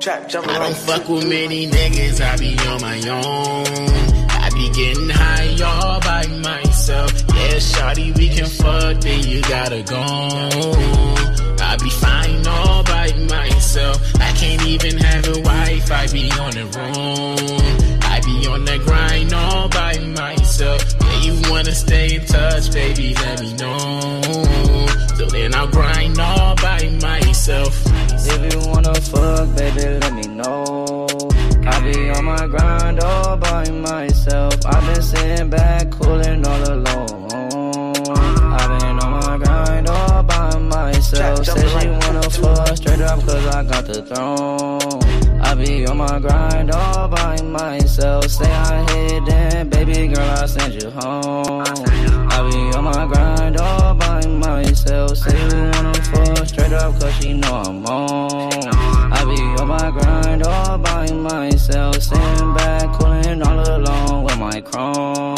Trap I don't fuck with many niggas, I be on my own. I be getting high all by myself. Yeah, shawty, we can fuck, then you gotta go. I be fine all by myself. I can't even have a wife, I be on the room. I be on the grind all by myself. Yeah, you wanna stay in touch, baby, let me know. So then I'll grind all by myself. If you wanna fuck, baby, let me know. I be on my grind all by myself. I've been sitting back, cooling all alone. I've been on my grind all by myself. Said she wanna fuck straight up cause I got the throne. I be on my grind all by myself. Say I hit then, baby girl, I send you home. I be on my grind all by myself. Say you wanna fuck straight up cause she know I'm on. All by myself. Sitting back, cooling all alone with my chrome.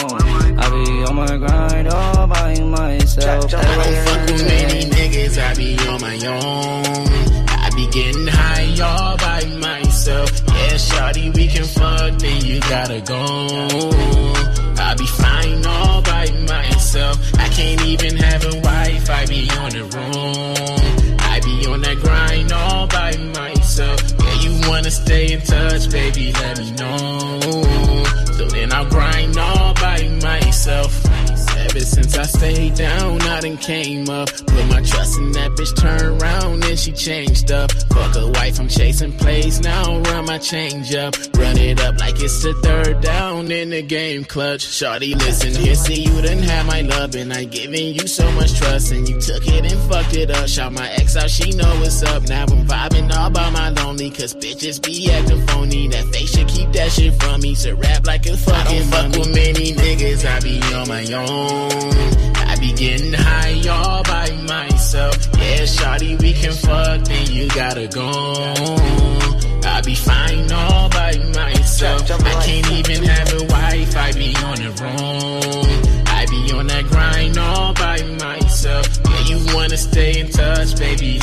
I be on my grind all by myself. Don't fuck with many niggas, I be on my own. I be getting high all by myself. Yeah, shawty, we can fuck, then you gotta go. I be fine stay in touch, baby, let me know. So then I'll grind all by myself. Ever since I stayed down, I done came up. Put my trust in that bitch, turn around and she changed up. Fuck a wife, I'm chasing plays now, run my change up. Run it up like it's the third down in the game clutch. Shawty, listen here, see you done have my love and I giving you so much trust and you took it and fucked it up. Shout my ex out, she know what's up. Now I'm vibing all by my lonely, cause bitches be acting phony. That they should keep that shit from me. so rap like a fucking I don't fuck with many niggas, I be on my own. I be getting high all by myself. Yeah, shawty, we can fuck, then you gotta go. I be fine all by myself. I can't even have a wife. I be on the roam. I be on that grind all by myself. Yeah, you wanna stay in touch, baby?